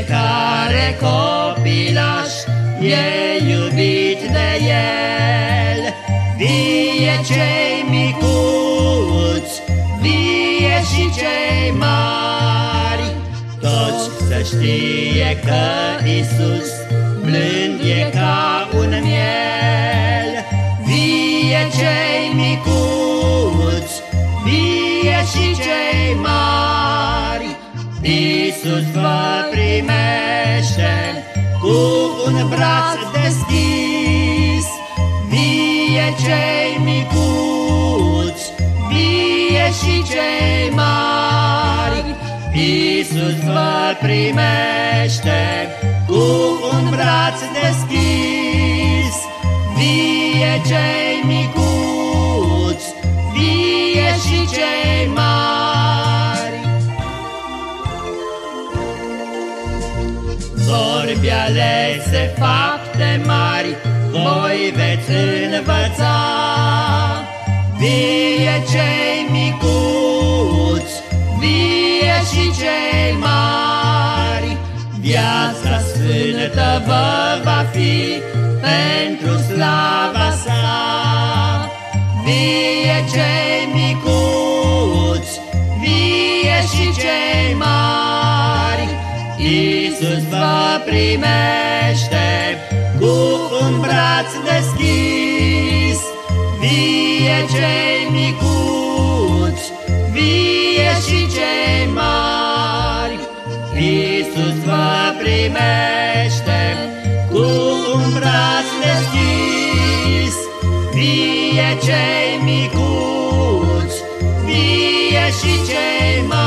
Fiecare copilaș e iubit de el. Vie cei micuți, vie și cei mari. Toți să știe că Isus blând e ca un miel. Vie cei micuți, vie și cei mari. Isus vă primește cu un braț deschis, vie cei micuți, vie și cei mari. Isus vă primește cu un braț deschis, vie cei micuți, Vorbi alese fapte mari, voi veți învăța, vie cei micuți, vie și cei mari. Viața sfântă vă Iisus vă primește cu un braț deschis. Vie cei micuți, vie și cei mari, Iisus vă primește cu un braț deschis. Vie cei micuți, vie și cei mari,